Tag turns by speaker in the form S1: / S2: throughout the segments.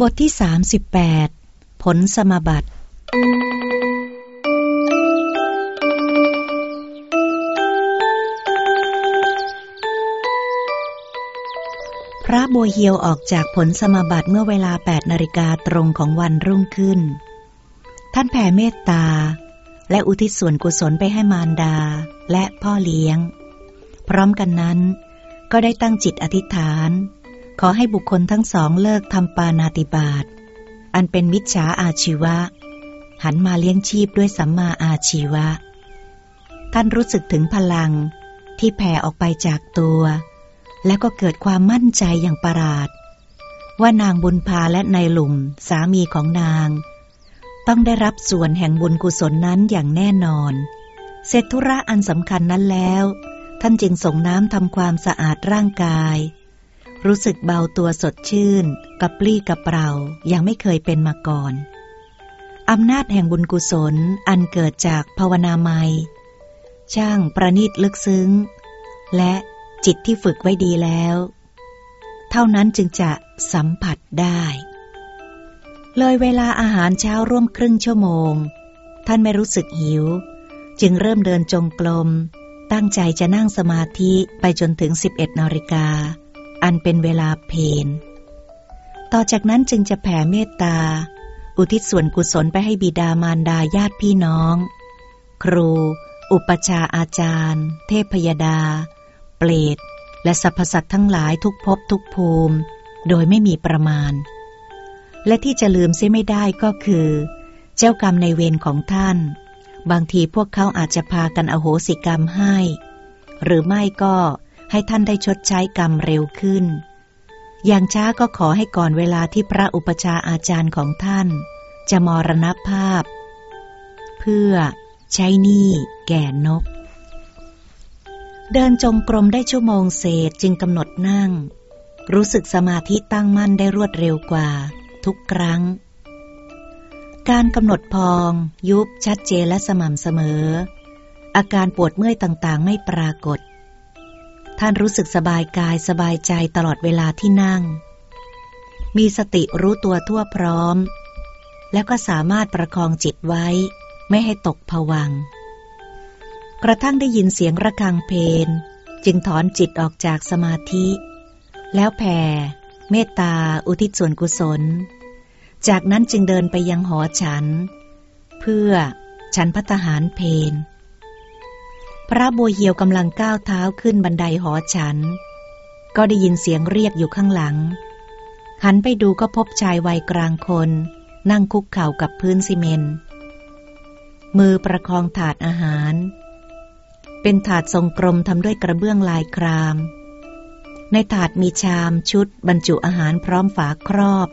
S1: บทที่ 38 ผลสมบัติ พระบัวเฮียวออกจากผลสมบัติเมื่อเวลา 8 นาฬิกาตรงของวันรุ่งขึ้น ท่านแผ่เมตตา และอุทิศส่วนกุศลไปให้มารดาและพ่อเลี้ยง พร้อมกันนั้นก็ได้ตั้งจิตอธิษฐาน ขอให้บุคคลทั้งสองเลิกทำปานาติบาต อันเป็นมิจฉาอาชีวะ หันมาเลี้ยงชีพด้วยสัมมาอาชีวะ ท่านรู้สึกถึงพลังที่แผ่ออกไปจากตัว แล้วก็เกิดความมั่นใจอย่างประหลาด ว่านางบุญพาและนายหลุมสามีของนาง ต้องได้รับส่วนแห่งบุญกุศลนั้นอย่างแน่นอน เสร็จธุระอันสำคัญนั้นแล้ว ท่านจึงส่งน้ำทำความสะอาดร่างกาย รู้สึกเบาตัวสดชื่นกระปรี้กระเปร่ายังไม่เคยเป็นมาก่อนอำนาจแห่งบุญกุศลอันเกิดจากภาวนาไมช่างประณีตลึกซึ้ง และจิตที่ฝึกไว้ดีแล้ว เท่านั้นจึงจะสัมผัสได้ เลยเวลาอาหารเช้าร่วมครึ่งชั่วโมง ท่านไม่รู้สึกหิว จึงเริ่มเดินจงกรมตั้งใจจะนั่งสมาธิไปจนถึง 11นาฬิกา อันเป็นเวลาเพนต่อจากนั้นจึงจะแผ่เมตตา อุทิศส่วนกุศลไปให้บิดามารดาญาติพี่น้อง ครู อุปชาอาจารย์ เทพยดา เปรตและสรรพสัตว์ทั้งหลายทุกภพทุกภูมิ โดยไม่มีประมาณ และที่จะลืมเสียไม่ได้ก็คือ เจ้ากรรมในเวรของท่าน บางทีพวกเขาอาจจะพากันอโหสิกรรมให้ หรือไม่ก็ ให้ท่านได้ชดใช้กรรมเร็วขึ้น อย่างช้าก็ขอให้ก่อนเวลาที่พระอุปชาอาจารย์ของท่าน จะมรณภาพ เพื่อใช้หนี้แก่นก เดินจงกรมได้ชั่วโมงเศษจึงกำหนดนั่ง รู้สึกสมาธิตั้งมั่นได้รวดเร็วกว่า ทุกครั้ง การกำหนดพอง ยุบชัดเจนและสม่ำเสมอ อาการปวดเมื่อยต่างๆ ไม่ปรากฏ ท่านรู้สึกสบายกายสบายใจตลอดเวลาที่นั่ง มีสติรู้ตัวทั่วพร้อม แล้วก็สามารถประคองจิตไว้ ไม่ให้ตกผวัง กระทั่งได้ยินเสียงระฆังเพนจึงถอนจิตออกจากสมาธิ แล้วแผ่ เมตตาอุทิศส่วนกุศล จากนั้นจึงเดินไปยังหอฉัน เพื่อฉันพัฒหารเพน พระบัวเหียวกำลังก้าวเท้าขึ้นบันไดหอฉัน ก็ได้ยินเสียงเรียกอยู่ข้างหลัง หันไปดูก็พบชายวัยกลางคน นั่งคุกเข่ากับพื้นซีเมนมือประคองถาดอาหาร เป็นถาดทรงกลมทำด้วยกระเบื้องลายคราม ในถาดมีชามชุดบรรจุอาหารพร้อมฝาครอบ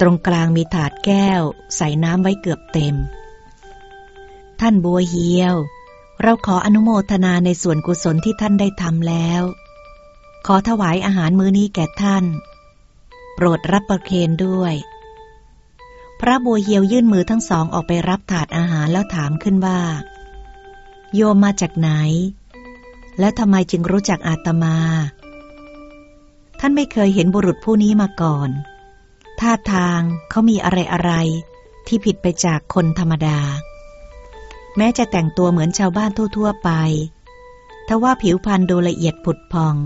S1: ตรงกลางมีถาดแก้ว ใส่น้ำไว้เกือบเต็ม ท่านบัวเหียว เราขออนุโมทนาในส่วนกุศลที่ท่านได้ทำแล้ว ขอถวายอาหารมื้อนี้แก่ท่าน โปรดรับประเคนด้วย พระบัวเหียวยื่นมือทั้งสองออกไปรับถาดอาหารแล้วถามขึ้นว่า โยมมาจากไหน และทำไมจึงรู้จักอาตมา ท่านไม่เคยเห็นบุรุษผู้นี้มาก่อน ท่าทางเขามีอะไรอะไรที่ผิดไปจากคนธรรมดา แม้จะแต่งตัวเหมือนชาวบ้านทั่วๆไป ทว่าผิวพรรณดูละเอียดผุดพอง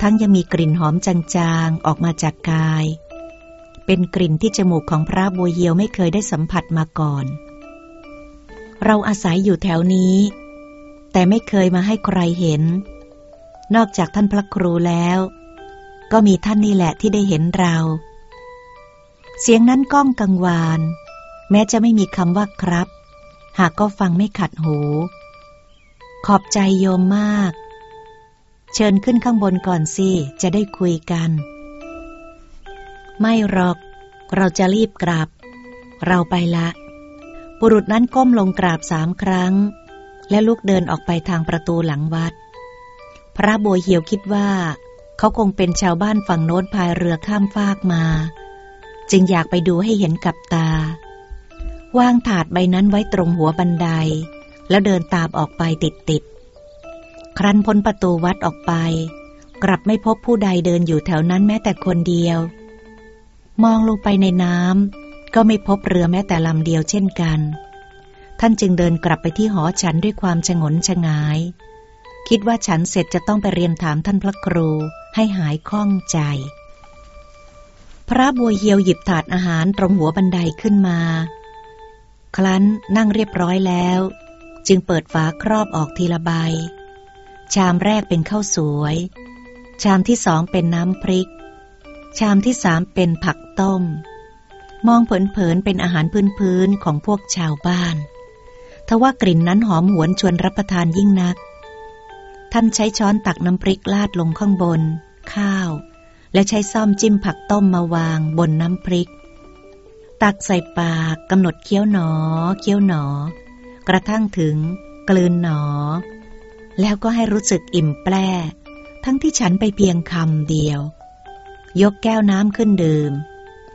S1: ทั้งยังมีกลิ่นหอมจางๆ ออกมาจากกาย เป็นกลิ่นที่จมูกของพระบัวเยียวไม่เคยได้สัมผัสมาก่อน เราอาศัยอยู่แถวนี้ แต่ไม่เคยมาให้ใครเห็น นอกจากท่านพระครูแล้ว ก็มีท่านนี่แหละที่ได้เห็นเรา เสียงนั้นก้องกังวาน แม้จะไม่มีคำว่าครับ หากก็ฟังไม่ขัดหู ขอบใจโยมมาก เชิญขึ้นข้างบนก่อนสิ จะได้คุยกัน ไม่หรอก เราจะรีบกราบเราไปละ บุรุษนั้นก้มลงกราบสามครั้ง และลุกเดินออกไปทางประตูหลังวัด พระบัวเหียวคิดว่า เขาคงเป็นชาวบ้านฝั่งโน้นพายเรือข้ามฟากมา จึงอยากไปดูให้เห็นกับตา วางถาดใบนั้นไว้ตรงหัวบันได แล้วเดินตามออกไปติดติดครั้นพ้นประตูวัดออกไป กลับไม่พบผู้ใดเดินอยู่แถวนั้นแม้แต่คนเดียว มองลงไปในน้ำก็ไม่พบเรือแม้แต่ลำเดียวเช่นกัน ท่านจึงเดินกลับไปที่หอฉันด้วยความชงนชงาย คิดว่าฉันเสร็จจะต้องไปเรียนถามท่านพระครูให้หายข้องใจพระบัวเหียวหยิบถาดอาหารตรงหัวบันไดขึ้นมา ครั้นนั่งเรียบร้อยแล้ว จึงเปิดฝาครอบออกทีละใบ ชามแรกเป็นข้าวสวย ชามที่สองเป็นน้ำพริก ชามที่สามเป็นผักต้ม มองเผินๆเป็นอาหารพื้นๆของพวกชาวบ้านทว่ากลิ่นนั้นหอมหวนชวนรับประทานยิ่งนัก ท่านใช้ช้อนตักน้ำพริกลาดลงข้างบน ข้าว และใช้ซ่อมจิ้มผักต้มมาวางบนน้ำพริก ตักใส่ปากกำหนดเคี้ยวหนอ เคี้ยวหนอ กระทั่งถึง กลืนหนอ แล้วก็ให้รู้สึกอิ่มแปร่ทั้งที่ฉันไปเพียงคำเดียว ยกแก้วน้ำขึ้นดื่ม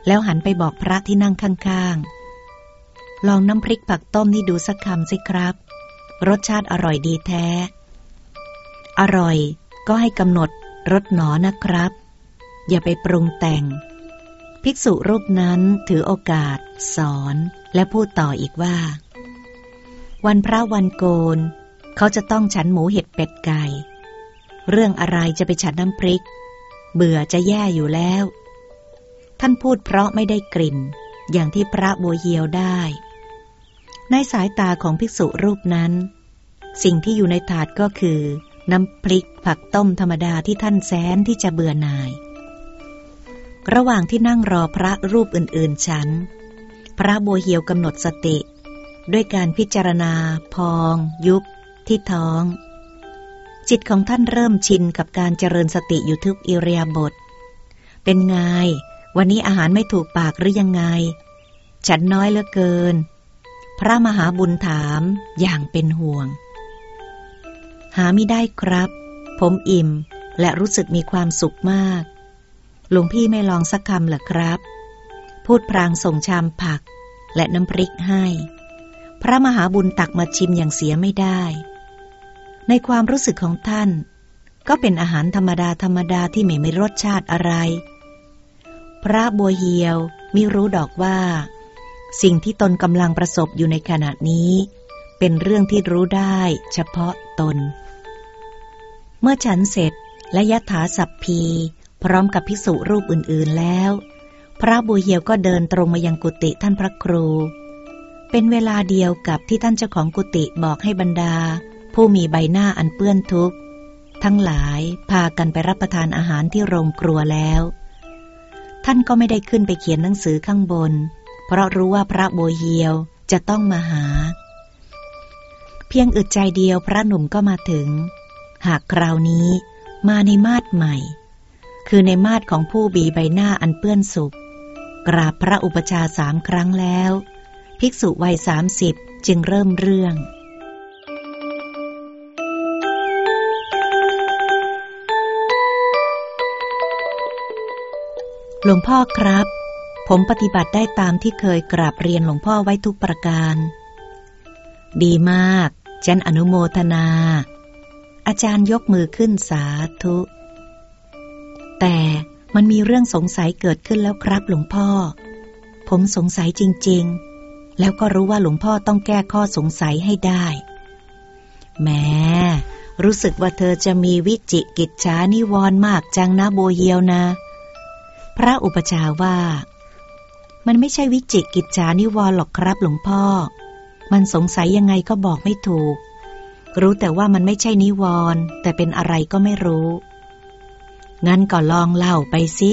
S1: แล้วหันไปบอกพระที่นั่งข้างๆ ลองน้ำพริกผักต้มนี่ดูสักคำสิครับ รสชาติอร่อยดีแท้ อร่อยก็ให้กำหนดรสหนอนะครับ อย่าไปปรุงแต่ง ภิกษุรูปนั้นถือโอกาส สอน และพูดต่ออีกว่า วันพระวันโกน เขาจะต้องฉันหมูเห็ดเป็ดไก่ เรื่องอะไรจะไปฉันน้ำพริก เบื่อจะแย่อยู่แล้ว ท่านพูดเพราะไม่ได้กลิ่น อย่างที่พระบัวเหียวได้ ในสายตาของภิกษุรูปนั้น สิ่งที่อยู่ในถาดก็คือ น้ำพริกผักต้มธรรมดาที่ท่านแสนที่จะเบื่อหน่าย ระหว่างที่นั่งรอพระรูปอื่นๆฉัน พระบัวเหียวกำหนดสติ ด้วยการพิจารณา พอง ยุบ ที่ท้อง จิตของท่านเริ่มชินกับการเจริญสติอยู่ทุกอิรียาบทเป็นไง วันนี้อาหารไม่ถูกปากหรือยังไง ฉันน้อยเหลือเกิน พระมหาบุญถามอย่างเป็นห่วง หาไม่ได้ครับ ผมอิ่มและรู้สึกมีความสุขมาก หลวงพี่ไม่ลองสักคำเหรอครับ พูดพรางส่งชามผัก และน้ำพริกให้ พระมหาบุญตักมาชิมอย่างเสียไม่ได้ ในความรู้สึกของท่าน ก็เป็นอาหารธรรมดาธรรมดาที่ไม่มีรสชาติอะไร พระบัวเหียวมิรู้ดอกว่า สิ่งที่ตนกำลังประสบอยู่ในขณะนี้ เป็นเรื่องที่รู้ได้เฉพาะตน เมื่อฉันเสร็จและยะถาสัพพี พร้อมกับพิสุรูปอื่นๆแล้ว พระบัวเหียวก็เดินตรงมายังกุฏิท่านพระครู เป็นเวลาเดียวกับที่ท่านเจ้าของกุฏิบอกให้บรรดา ผู้มีใบหน้าอันเปื้อนทุกข์ ทั้งหลายพากันไปรับประทานอาหารที่โรงครัวแล้ว ท่านก็ไม่ได้ขึ้นไปเขียนหนังสือข้างบน เพราะรู้ว่าพระบัวเหียวจะต้องมาหา เพียงอึดใจเดียวพระหนุ่มก็มาถึง หากคราวนี้มาในมาดใหม่ คือในมาดของผู้บีใบหน้าอันเปื้อนสุกกราบพระอุปชาสามครั้งแล้ว ภิกษุวัยสามสิบจึงเริ่มเรื่อง หลวงพ่อครับ ผมปฏิบัติได้ตามที่เคยกราบเรียนหลวงพ่อไว้ทุกประการ ดีมากฉันอนุโมทนา อาจารย์ยกมือขึ้นสาธุ แต่มันมีเรื่องสงสัยเกิดขึ้นแล้วครับหลวงพ่อ ผมสงสัยจริง ๆ แล้วก็รู้ว่าหลวงพ่อต้องแก้ข้อสงสัยให้ได้แหมรู้สึกว่าเธอจะมีวิจิกิจฉานิวรมากจังนะโบเยียวนะ พระอุปชาว่า มันไม่ใช่วิจิกิจฉานิวรหรอกครับหลวงพ่อ มันสงสัยยังไงก็บอกไม่ถูก รู้แต่ว่ามันไม่ใช่นิวรแต่เป็นอะไรก็ไม่รู้ งั้นก็ลองเล่าไปสิ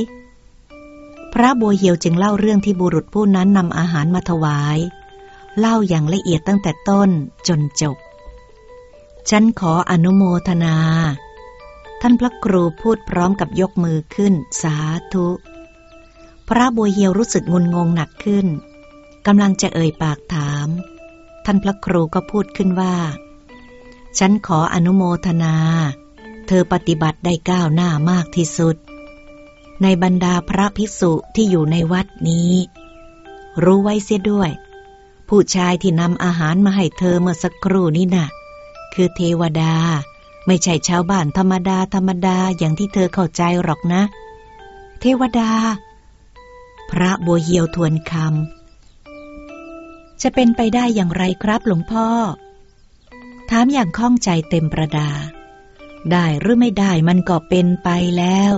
S1: พระบัวเหียวจึงเล่าเรื่องที่บุรุษผู้นั้นนำอาหารมาถวาย เล่าอย่างละเอียดตั้งแต่ต้นจนจบ ฉันขออนุโมทนา ท่านพระครูพูดพร้อมกับยกมือขึ้น สาธุ พระบัวเหียวรู้สึกงุนงงหนักขึ้นกำลังจะเอ่ยปากถาม ท่านพระครูก็พูดขึ้นว่า ฉันขออนุโมทนา เธอปฏิบัติได้ก้าวหน้ามากที่สุด ในบรรดาพระภิกษุที่อยู่ในวัดนี้ รู้ไว้เสียด้วย ผู้ชายที่นำอาหารมาให้เธอเมื่อสักครู่นี้นะ่ะ คือเทวดา ไม่ใช่ชาวบ้านธรรมดาธรรมดาอย่างที่เธอเข้าใจหรอกนะ เทวดาพพระบัวเหียวทวนคำจะเป็นไปได้อย่างไรครับหลวงพ่อถามอย่างข้องใจเต็มประดา ได้หรือไม่ได้มันก็เป็นไปแล้ว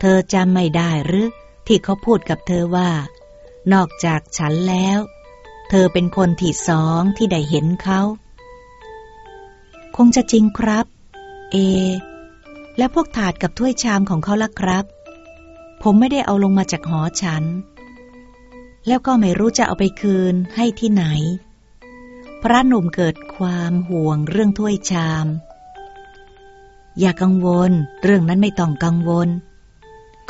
S1: เธอจำไม่ได้หรือ ที่เขาพูดกับเธอว่า นอกจากฉันแล้ว เธอเป็นคนที่สองที่ได้เห็นเขา คงจะจริงครับ เอ และพวกถาดกับถ้วยชามของเขาล่ะครับ ผมไม่ได้เอาลงมาจากหอฉัน แล้วก็ไม่รู้จะเอาไปคืนให้ที่ไหน พระหนุ่มเกิดความห่วงเรื่องถ้วยชาม อย่ากังวล เรื่องนั้นไม่ต้องกังวล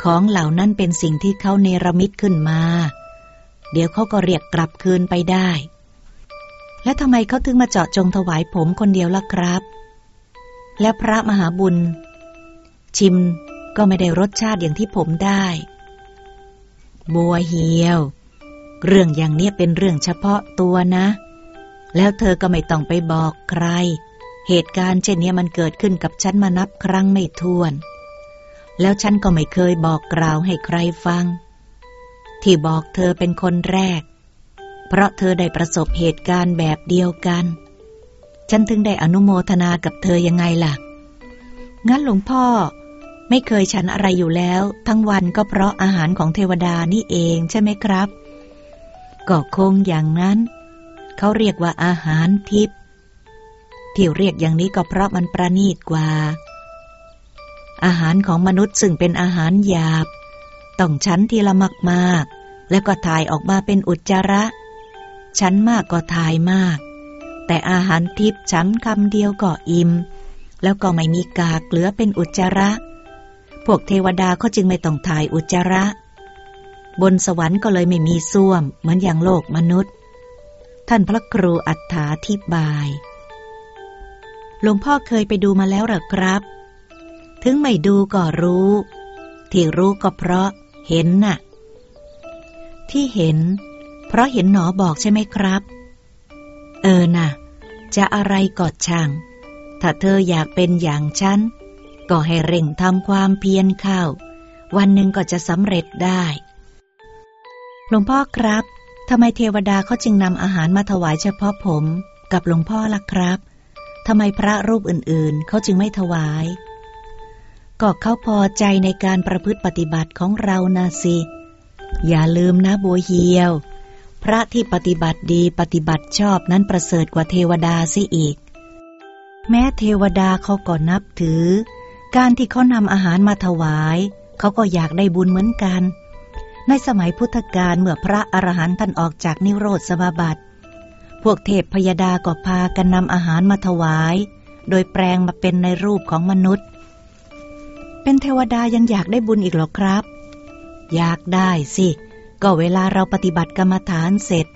S1: ของเหล่านั้นเป็นสิ่งที่เขาเนรมิตขึ้นมา เดี๋ยวเขาก็เรียกกลับคืนไปได้ และทำไมเขาถึงมาเจาะจงถวายผมคนเดียวล่ะครับ และพระมหาบุญ ชิมก็ไม่ได้รสชาติอย่างที่ผมได้ บัวเหียว เรื่องอย่างนี้เป็นเรื่องเฉพาะตัวนะ แล้วเธอก็ไม่ต้องไปบอกใคร เหตุการณ์เช่นนี้มันเกิดขึ้นกับฉันมานับครั้งไม่ถ้วน แล้วฉันก็ไม่เคยบอกกล่าวให้ใครฟัง ที่บอกเธอเป็นคนแรก เพราะเธอได้ประสบเหตุการณ์แบบเดียวกัน ฉันถึงได้อนุโมทนากับเธอยังไงล่ะ งั้นหลวงพ่อไม่เคยฉันอะไรอยู่แล้ว ทั้งวันก็เพราะอาหารของเทวดานี่เองใช่ไหมครับ ก็คงอย่างนั้น เขาเรียกว่าอาหารทิพย์ ที่เรียกอย่างนี้ก็เพราะมันประณีตกว่า อาหารของมนุษย์ซึ่งเป็นอาหารหยาบ ต้องชั้นทีละมากๆ แล้วก็ถ่ายออกมาเป็นอุจจาระ ชั้นมากก็ถ่ายมาก แต่อาหารทิพย์ชั้นคำเดียวก็อิ่มแล้วก็ไม่มีกากเหลือเป็นอุจจาระ พวกเทวดาเขาจึงไม่ต้องถ่ายอุจจาระ บนสวรรค์ก็เลยไม่มีส้วมเหมือนอย่างโลกมนุษย์ ท่านพระครูอัฏฐาทิบาย หลวงพ่อเคยไปดูมาแล้วหรอครับ ถึงไม่ดูก็รู้ ที่รู้ก็เพราะเห็นน่ะ ที่เห็น เพราะเห็นหนอบอกใช่ไหมครับ เออน่ะ จะอะไรก็ช่าง ถ้าเธออยากเป็นอย่างฉัน ก็ให้เร่งทำความเพียรเข้า วันหนึ่งก็จะสำเร็จได้ หลวงพ่อครับทำไมเทวดาเขาจึงนำอาหารมาถวายเฉพาะผม กับหลวงพ่อล่ะครับ ทำไมพระรูปอื่นๆ เขาจึงไม่ถวาย ก็เขาพอใจในการประพฤติปฏิบัติของเรานาสิ อย่าลืมนะบัวเฮียว พระที่ปฏิบัติดีปฏิบัติชอบนั้นประเสริฐกว่าเทวดาซิอีก แม้เทวดาเขาก็นับถือ การที่เขานำอาหารมาถวาย เขาก็อยากได้บุญเหมือนกัน ในสมัยพุทธกาลเมื่อพระอรหันต์ท่านออกจากนิโรธสมาบัติ พวกเทพพยดาก็พากันนำอาหารมาถวาย โดยแปลงมาเป็นในรูปของมนุษย์ เป็นเทวดายังอยากได้บุญอีกหรอครับ อยากได้สิ ก็เวลาเราปฏิบัติกรรมฐานเสร็จ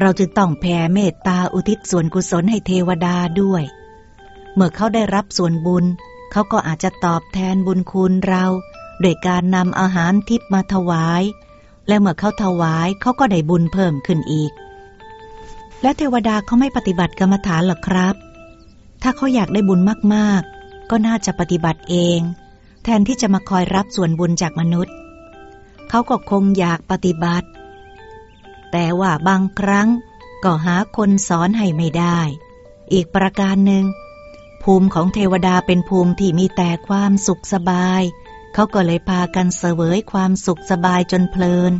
S1: เราจึงต้องแผ่เมตตาอุทิศส่วนกุศลให้เทวดาด้วย เมื่อเขาได้รับส่วนบุญ เขาก็อาจจะตอบแทนบุญคุณเราโดยการนำอาหารทิพมาถวาย และเมื่อเขาถวายเขาก็ได้บุญเพิ่มขึ้นอีก และเทวดาเขาไม่ปฏิบัติกรรมฐานหรอครับ ถ้าเขาอยากได้บุญมากๆ ก็น่าจะปฏิบัติเอง แทนที่จะมาคอยรับส่วนบุญจากมนุษย์ เขาก็คงอยากปฏิบัติ แต่ว่าบางครั้งก็หาคนสอนให้ไม่ได้ อีกประการหนึ่ง ภูมิของเทวดาเป็นภูมิที่มีแต่ความสุขสบาย เขาก็เลยพากันเสวยความสุขสบายจนเพลิน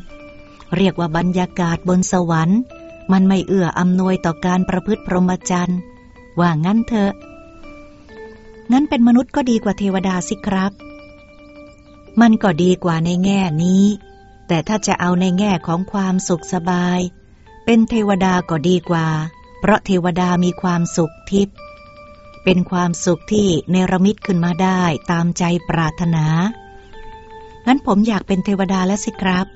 S1: เรียกว่าบรรยากาศบนสวรรค์ มันไม่เอื้ออำนวยต่อการประพฤติพรหมจรรย์ ว่างั้นเถอะ งั้นเป็นมนุษย์ก็ดีกว่าเทวดาสิครับ มันก็ดีกว่าในแง่นี้ แต่ถ้าจะเอาในแง่ของความสุขสบาย เป็นเทวดาก็ดีกว่า เพราะเทวดามีความสุขทิพย์ เป็นความสุขที่เนรมิตขึ้นมาได้ตามใจปรารถนางั้นผมอยากเป็นเทวดาแล้วสิครับ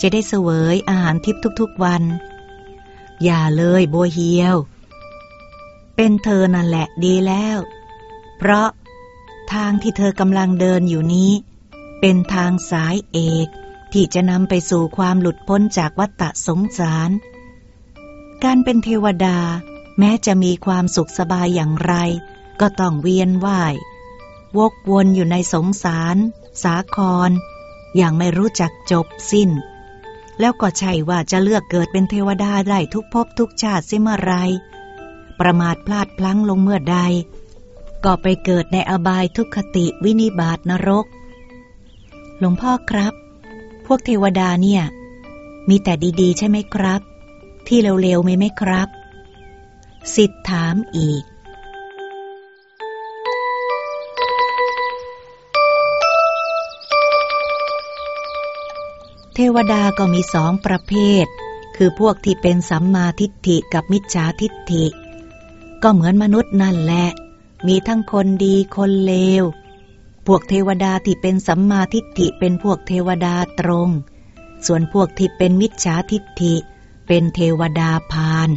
S1: จะได้เสวยอาหารทิพย์ทุกๆวัน อย่าเลยโบเฮียว เป็นเธอนั่นแหละดีแล้ว เพราะทางที่เธอกำลังเดินอยู่นี้ เป็นทางสายเอกที่จะนำไปสู่ความหลุดพ้นจากวัฏสงสาร การเป็นเทวดาแม้จะมีความสุขสบายอย่างไร ก็ต้องเวียนว่าย วกวนอยู่ในสงสาร สาคร อย่างไม่รู้จักจบสิ้น แล้วก็ใช่ว่าจะเลือกเกิดเป็นเทวดาได้ทุกภพทุกชาติเสียเมื่อไร ประมาทพลาดพลั้งลงเมื่อใด ก็ไปเกิดในอบายทุกขติวินิบาตนรก หลวงพ่อครับ พวกเทวดาเนี่ย มีแต่ดีๆ ใช่ไหมครับ ที่เร็วๆไมีไหมครับ สิทธถามอีก เทวดาก็มีสองประเภท คือพวกที่เป็นสัมมาทิฏฐิกับมิจฉาทิฏฐิ ก็เหมือนมนุษย์นั่นแหละ มีทั้งคนดีคนเลว พวกเทวดาที่เป็นสัมมาทิฏฐิเป็นพวกเทวดาตรง ส่วนพวกที่เป็นมิจฉาทิฏฐิ เป็นเทวดาพาน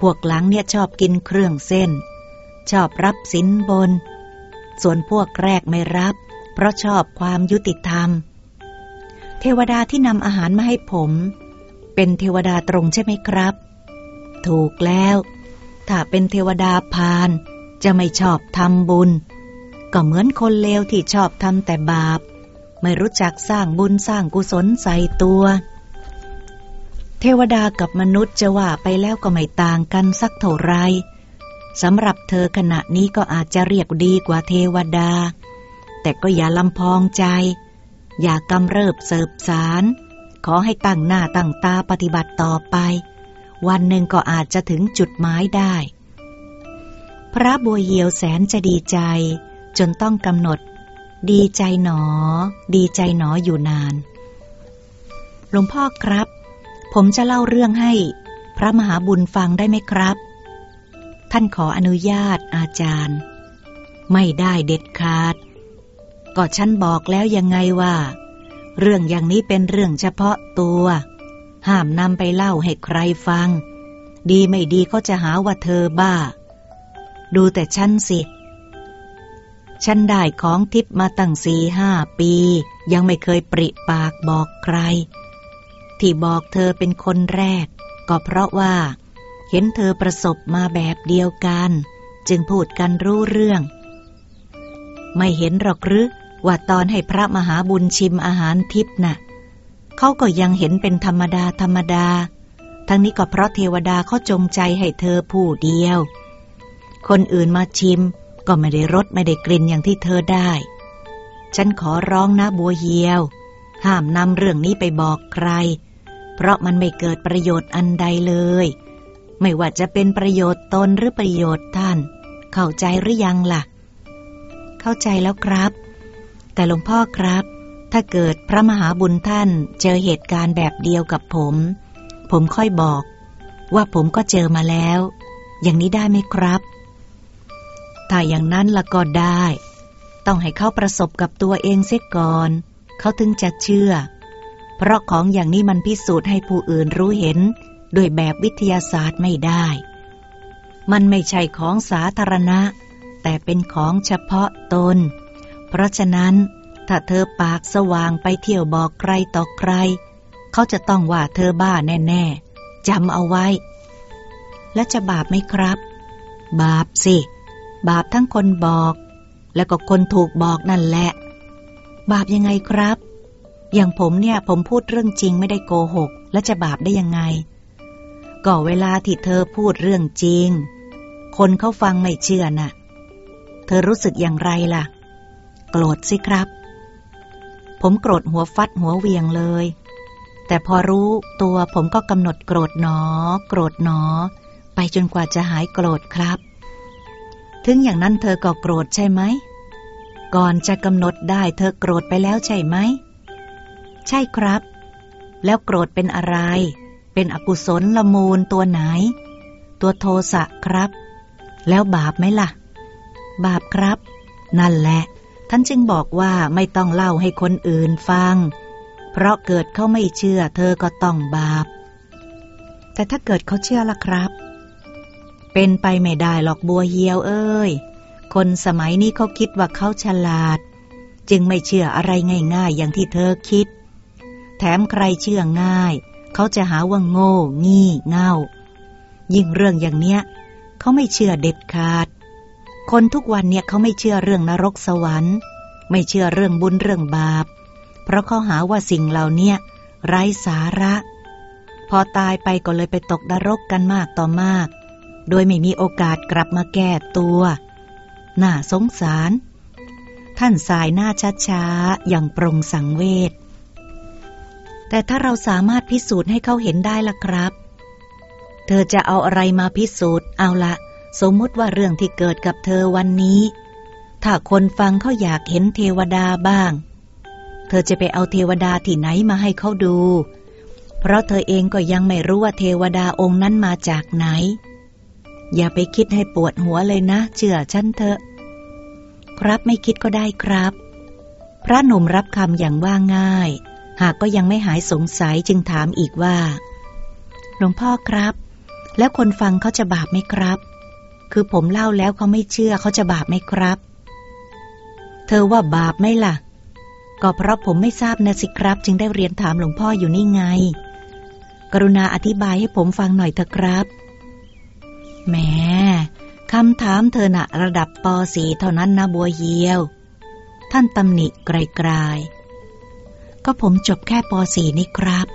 S1: พวกหลังเนี่ยชอบกินเครื่องเส้น ชอบรับสินบน ส่วนพวกแรกไม่รับ เพราะชอบความยุติธรรม เทวดาที่นำอาหารมาให้ผม เป็นเทวดาตรงใช่ไหมครับ ถูกแล้ว ถ้าเป็นเทวดาพาน จะไม่ชอบทำบุญ ก็เหมือนคนเลวที่ชอบทำแต่บาป ไม่รู้จักสร้างบุญสร้างกุศลใส่ตัว เทวดากับมนุษย์จะว่าไปแล้วก็ไม่ต่างกันสักเท่าไรสำหรับเธอขณะนี้ก็อาจจะเรียกดีกว่าเทวดา แต่ก็อย่าลำพองใจ อย่ากำเริบเสิบสาร ขอให้ตั้งหน้าตั้งตาปฏิบัติต่อไป วันหนึ่งก็อาจจะถึงจุดหมายได้ พระบัวเหียวแสนจะดีใจ จนต้องกำหนด ดีใจหนอ ดีใจหนออยู่นาน หลวงพ่อครับ ผมจะเล่าเรื่องให้พระมหาบุญฟังได้ไหมครับ ท่านขออนุญาตอาจารย์ ไม่ได้เด็ดขาด ก็ฉันบอกแล้วยังไงว่า เรื่องอย่างนี้เป็นเรื่องเฉพาะตัว ห้ามนำไปเล่าให้ใครฟัง ดีไม่ดีก็จะหาว่าเธอบ้า ดูแต่ฉันสิ ฉันได้ของทิพมาตั้งสี่ห้าปี ยังไม่เคยปริปากบอกใคร ที่บอกเธอเป็นคนแรก ก็เพราะว่า เห็นเธอประสบมาแบบเดียวกัน จึงพูดกันรู้เรื่องไม่เห็นหรอกหรือ ว่าตอนให้พระมหาบุญชิมอาหารทิพน่ะเขาก็ยังเห็นเป็นธรรมดาธรรมดา ทั้งนี้ก็เพราะเทวดาเขาจงใจให้เธอผู้เดียว คนอื่นมาชิมก็ไม่ได้รสไม่ได้กลิ่นอย่างที่เธอได้ ฉันขอร้องนะบัวเหียว ห้ามนำเรื่องนี้ไปบอกใคร เพราะมันไม่เกิดประโยชน์อันใดเลย ไม่ว่าจะเป็นประโยชน์ตนหรือประโยชน์ท่าน เข้าใจหรือยังล่ะ เข้าใจแล้วครับ แต่หลวงพ่อครับ ถ้าเกิดพระมหาบุญท่านเจอเหตุการณ์แบบเดียวกับผม ผมค่อยบอก ว่าผมก็เจอมาแล้ว อย่างนี้ได้ไหมครับ ถ้าอย่างนั้นละก็ได้ ต้องให้เขาประสบกับตัวเองเสียก่อน เขาถึงจะเชื่อ เพราะของอย่างนี้มันพิสูจน์ให้ผู้อื่นรู้เห็นด้วยแบบวิทยาศาสตร์ไม่ได้ มันไม่ใช่ของสาธารณะ แต่เป็นของเฉพาะตน เพราะฉะนั้น ถ้าเธอปากสว่างไปเที่ยวบอกใครต่อใคร เขาจะต้องว่าเธอบ้าแน่ๆจำเอาไว้ และจะบาปไหมครับ บาปสิ บาปทั้งคนบอก แล้วก็คนถูกบอกนั่นแหละ บาปยังไงครับ อย่างผมเนี่ยผมพูดเรื่องจริงไม่ได้โกหก และจะบาปได้ยังไงก็เวลาที่เธอพูดเรื่องจริง คนเขาฟังไม่เชื่อน่ะ เธอรู้สึกอย่างไรล่ะ โกรธสิครับ ผมโกรธหัวฟัดหัวเวียงเลย แต่พอรู้ตัวผมก็กำหนดโกรธหนอ โกรธหนอ ไปจนกว่าจะหายโกรธครับ ถึงอย่างนั้นเธอก็โกรธใช่ไหม ก่อนจะกำหนดได้เธอโกรธไปแล้วใช่ไหม ใช่ครับ แล้วโกรธเป็นอะไร เป็นอกุศลละมูลตัวไหน ตัวโทสะครับ แล้วบาปไหมล่ะ บาปครับ นั่นแหละ ท่านจึงบอกว่าไม่ต้องเล่าให้คนอื่นฟัง เพราะเกิดเขาไม่เชื่อเธอก็ต้องบาป แต่ถ้าเกิดเขาเชื่อล่ะครับ เป็นไปไม่ได้หรอกบัวเหียวเอ้ย คนสมัยนี้เขาคิดว่าเขาฉลาด จึงไม่เชื่ออะไรง่ายๆ อย่างที่เธอคิด แถมใครเชื่อง่าย เขาจะหาว่าโง่ งี่เง่า ยิ่งเรื่องอย่างเนี้ยเขาไม่เชื่อเด็ดขาด คนทุกวันเนี่ยเขาไม่เชื่อเรื่องนรกสวรรค์ ไม่เชื่อเรื่องบุญเรื่องบาป เพราะเขาหาว่าสิ่งเหล่านี้ไร้สาระ พอตายไปก็เลยไปตกนรกกันมากต่อมาก โดยไม่มีโอกาสกลับมาแก้ตัว น่าสงสาร ท่านสายหน้าช้าๆอย่างปรงสังเวชแต่ถ้าเราสามารถพิสูจน์ให้เขาเห็นได้ล่ะครับ เธอจะเอาอะไรมาพิสูจน์เอาละ สมมติว่าเรื่องที่เกิดกับเธอวันนี้ ถ้าคนฟังเขาอยากเห็นเทวดาบ้าง เธอจะไปเอาเทวดาที่ไหนมาให้เขาดู เพราะเธอเองก็ยังไม่รู้ว่าเทวดาองค์นั้นมาจากไหน อย่าไปคิดให้ปวดหัวเลยนะ เชื่อฉันเถอะ ครับไม่คิดก็ได้ครับ พระหนุ่มรับคำอย่างว่าง่าย หากก็ยังไม่หายสงสัยจึงถามอีกว่า หลวงพ่อครับ แล้วคนฟังเขาจะบาปไหมครับ คือผมเล่าแล้วเขาไม่เชื่อเขาจะบาปไหมครับ เธอว่าบาปไหมล่ะ ก็เพราะผมไม่ทราบนะสิครับ จึงได้เรียนถามหลวงพ่ออยู่นี่ไง กรุณาอธิบายให้ผมฟังหน่อยเถอะครับ แหมคำถามเธอนะระดับป .4 เท่านั้นนะบัวเยียว ท่านตำหนิไกลๆก็ผมจบแค่ป .4 นี่ครับ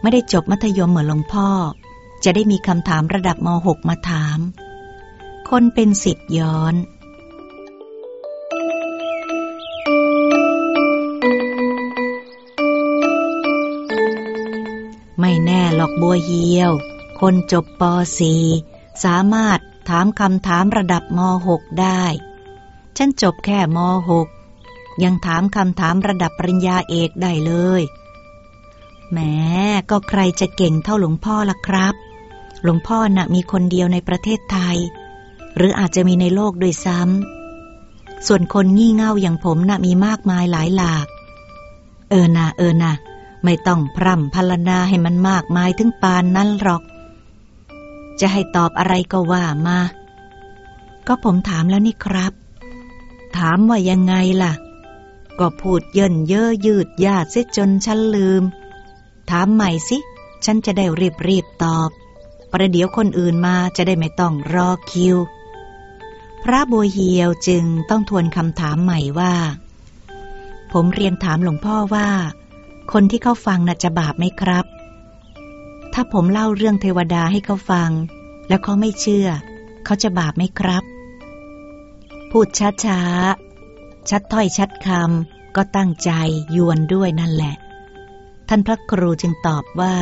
S1: ไม่ได้จบมัธยมเหมือนหลวงพ่อจะได้มีคำถามระดับม .6 มาถาม คนเป็นสิทธิ์ย้อน ไม่แน่หรอกบัวเหียว คนจบป .4 สามารถถามคำถามระดับม .6 ได้ ฉันจบแค่ม .6 ยังถามคำถามระดับปริญญาเอกได้เลยแหมก็ใครจะเก่งเท่าหลวงพ่อล่ะครับ หลวงพ่อน่ะมีคนเดียวในประเทศไทย หรืออาจจะมีในโลกด้วยซ้ำ ส่วนคนงี่เง่าอย่างผมน่ะมีมากมายหลายหลาก เออนะเออนะไม่ต้องพร่ำพรรณนาให้มันมากมายถึงปานนั้นหรอก จะให้ตอบอะไรก็ว่ามา ก็ผมถามแล้วนี่ครับ ถามว่ายังไงล่ะ ก็พูดเยินเย่อยืดยาดเสียจนฉันลืม ถามใหม่สิ ฉันจะได้รีบรีบตอบ ประเดี๋ยวคนอื่นมาจะได้ไม่ต้องรอคิว พระบัวเฮียวจึงต้องทวนคำถามใหม่ว่า ผมเรียนถามหลวงพ่อว่า คนที่เขาฟังน่ะจะบาปไหมครับ ถ้าผมเล่าเรื่องเทวดาให้เขาฟัง แล้วเขาไม่เชื่อ เขาจะบาปไหมครับ พูดช้าช้าชัดถ้อยชัดคำก็ตั้งใจยวนด้วยนั่นแหละ ท่านพระครูจึงตอบว่า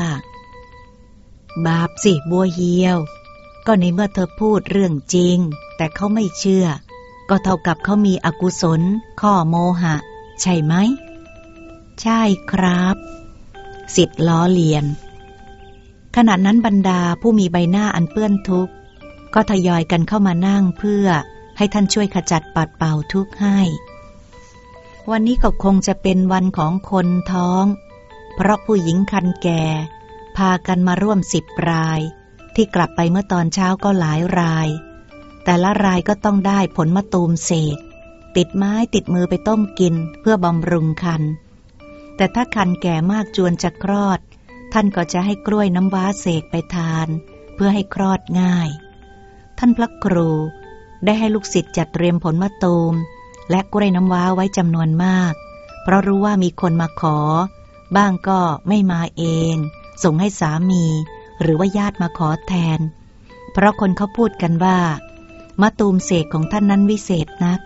S1: บาปสิบัวเฮียว ก็ในเมื่อเธอพูดเรื่องจริง แต่เขาไม่เชื่อ ก็เท่ากับเขามีอกุศล ข้อโมหะ ใช่ไหม ใช่ครับสิทธิ์ล้อเลียน ขณะนั้นบรรดาผู้มีใบหน้าอันเปื้อนทุกข์ ก็ทยอยกันเข้ามานั่งเพื่อให้ท่านช่วยขจัดปัดเป่าทุกข์ให้ วันนี้ก็คงจะเป็นวันของคนท้อง เพราะผู้หญิงคันแก่ พากันมาร่วมสิบราย ที่กลับไปเมื่อตอนเช้าก็หลายราย แต่ละรายก็ต้องได้ผลมะตูมเศษ ติดไม้ติดมือไปต้มกินเพื่อบำรุงคัน แต่ถ้าคันแก่มากจวนจะคลอด ท่านก็จะให้กล้วยน้ำว้าเสกไปทาน เพื่อให้คลอดง่าย ท่านพระครูได้ให้ลูกศิษย์จัดเตรียมผลมะตูม และกล้วยน้ำว้าไว้จำนวนมาก เพราะรู้ว่ามีคนมาขอ บ้างก็ไม่มาเอง ส่งให้สามี หรือว่าญาติมาขอแทน เพราะคนเขาพูดกันว่า มะตูมเสกของท่านนั้นวิเศษนัก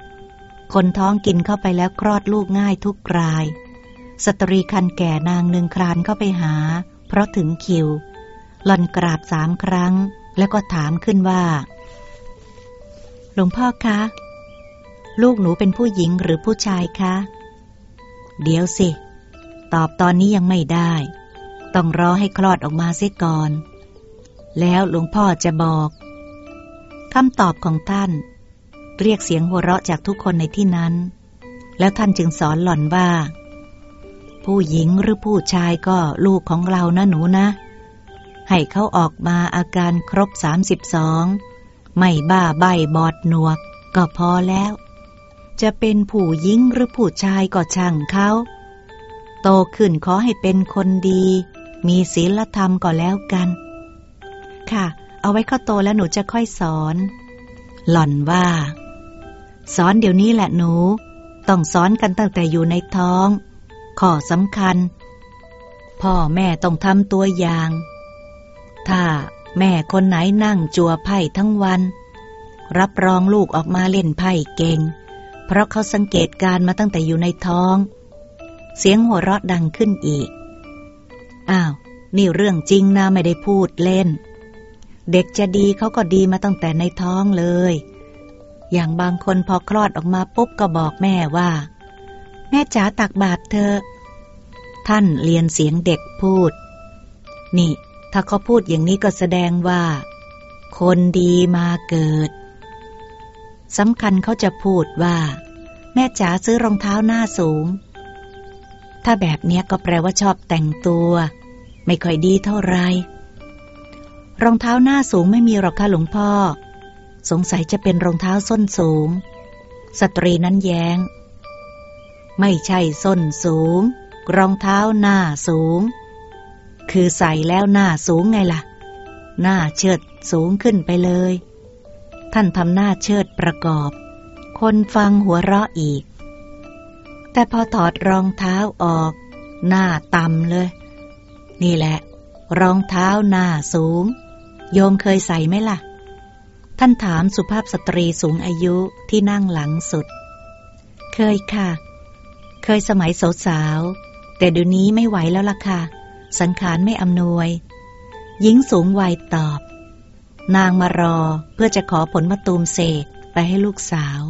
S1: คนท้องกินเข้าไปแล้วคลอดลูกง่ายทุกราย สตรีคันแก่นางหนึ่งครานเข้าไปหา เพราะถึงคิว หล่อนกราบสามครั้ง แล้วก็ถามขึ้นว่า หลวงพ่อคะ ลูกหนูเป็นผู้หญิงหรือผู้ชายคะ เดี๋ยวสิ ตอบตอนนี้ยังไม่ได้ ต้องรอให้คลอดออกมาเสียก่อน แล้วหลวงพ่อจะบอก คำตอบของท่าน เรียกเสียงหัวเราะจากทุกคนในที่นั้น แล้วท่านจึงสอนหล่อนว่า ผู้หญิงหรือผู้ชายก็ลูกของเรานะหนูนะ ให้เขาออกมาอาการครบสามสิบสองไม่บ้าใบบอดหนวก ก็พอแล้ว จะเป็นผู้หญิงหรือผู้ชายก็ช่างเขา โตขึ้นขอให้เป็นคนดี มีศีลธรรมก็แล้วกัน ค่ะ เอาไว้ข้าโตแล้วหนูจะค่อยสอน หล่อนว่า สอนเดี๋ยวนี้แหละหนู ต้องสอนกันตั้งแต่อยู่ในท้อง ข้อสำคัญ พ่อแม่ต้องทำตัวอย่าง ถ้าแม่คนไหนนั่งจัวไพ่ทั้งวัน รับรองลูกออกมาเล่นไพ่เก่ง เพราะเขาสังเกตการมาตั้งแต่อยู่ในท้อง เสียงหัวเราะดังขึ้นอีก อ้าว นี่เรื่องจริงนะไม่ได้พูดเล่น เด็กจะดีเขาก็ดีมาตั้งแต่ในท้องเลย อย่างบางคนพอคลอดออกมาปุ๊บก็บอกแม่ว่า แม่จ๋าตักบาตรเธอ ท่านเรียนเสียงเด็กพูด นี่ ถ้าเขาพูดอย่างนี้ก็แสดงว่า คนดีมาเกิดสำคัญเขาจะพูดว่า แม่จ๋าซื้อรองเท้าหน้าสูง ถ้าแบบเนี้ยก็แปลว่าชอบแต่งตัว ไม่ค่อยดีเท่าไร รองเท้าหน้าสูงไม่มีหรอกค่ะหลวงพ่อ สงสัยจะเป็นรองเท้าส้นสูง สตรีนั้นแย้ง ไม่ใช่ส้นสูง รองเท้าหน้าสูง คือใส่แล้วหน้าสูงไงล่ะ หน้าเชิดสูงขึ้นไปเลย ท่านทำหน้าเชิดประกอบ คนฟังหัวเราะอีก แต่พอถอดรองเท้าออก หน้าต่ำเลย นี่แหละ รองเท้าหน้าสูง โยมเคยใส่ไหมล่ะ ท่านถามสุภาพสตรีสูงอายุที่นั่งหลังสุด เคยค่ะ เคยสมัยสาวๆ แต่เดี๋ยวนี้ไม่ไหวแล้วล่ะค่ะ สังขารไม่อำนวย หญิงสูงวัยตอบ นางมารอเพื่อจะขอผลมะตูมเสกไปให้ลูกสาว